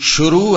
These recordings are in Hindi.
शुरू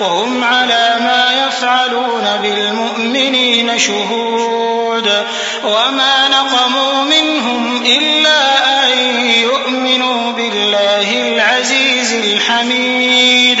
वहुम अला मा यफ़अलून बिलमुमिनीन शुहूद वमा नक़मू मिनहुम इल्ला अन यु'मिनू बिल्लाहिल अज़ीज़िल हमीद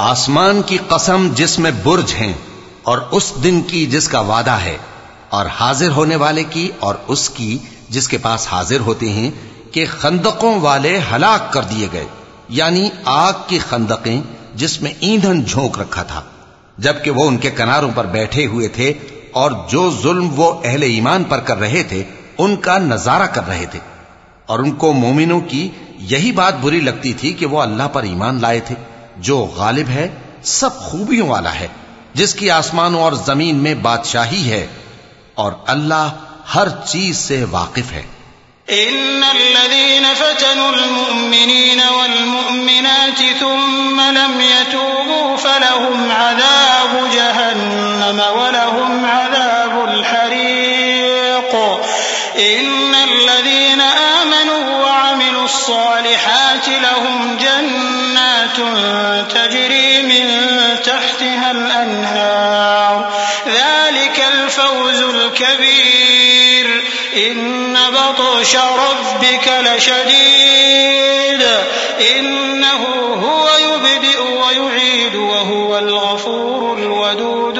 आसमान की कसम जिसमें बुर्ज हैं और उस दिन की जिसका वादा है और हाजिर होने वाले की और उसकी, जिसके पास हाजिर होते हैं, कि खंदकों वाले हलाक कर दिए गए। यानी आग की खंदकें, जिसमें ईंधन झोंक रखा था। जबकि वो उनके किनारों पर बैठे हुए थे, और जो जुल्म वो अहले ईमान पर कर रहे थे, उनका नज़ारा कर रहे थे। और उनको मोमिनों की यही बात बुरी लगती थी कि वो अल्लाह पर ईमान लाए थे। जो गालिब है, सब खूबियों वाला है, जिसकी आसमानों और ज़मीन में बादशाही है। और अल्लाह हर चीज से वाकिफ है इन्नल्लज़ीन आमनू व अमिलुस्सालिहाति लहुम जन्नातुन तजरी मिन तहतिहल अनहार बतश रब्बिक लशदीद इन्नहु हुव युबदिउ व युईद व हुवल गफूरुल वदूद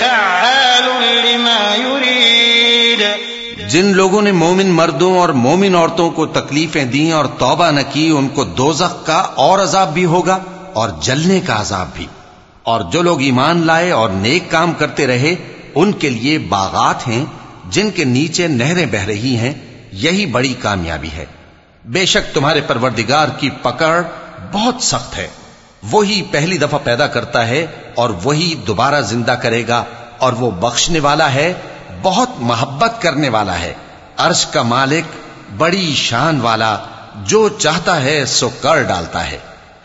फ़अ्आलुन लिमा युरीद जिन लोगों ने मोमिन मर्दों और मोमिन औरतों को तकलीफें दी और तौबा न की, उनको दोजख का और अजाब भी होगा और जलने का अजाब भी। और जो लोग ईमान लाए और नेक काम करते रहे, उनके लिए बागात हैं, जिनके नीचे नहरें बह रही हैं, यही बड़ी कामयाबी है। बेशक तुम्हारे परवरदिगार की पकड़ बहुत सख्त है। वही पहली दफ़ा पैदा करता है और वही दोबारा ज़िंदा करेगा और वो बख्शने वाला है, बहुत मोहब्बत करने वाला है। अर्श का मालिक बड़ी शान वाला, जो चाहता है सो कर डालता है।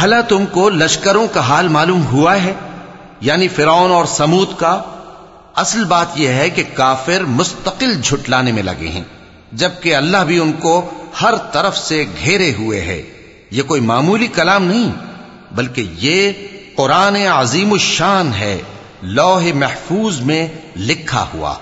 भला तुमको लश्करों का हाल मालूम हुआ है? यानी फिरौन और समूद का असल बात यह है कि काफिर मुस्तकिल झुटलाने में लगे हैं, जबकि अल्लाह भी उनको हर तरफ़ से घेरे हुए है। ये कोई मामूली कलाम नहीं, बल्कि ये कुरान अजीम शान है लौह महफूज में लिखा हुआ।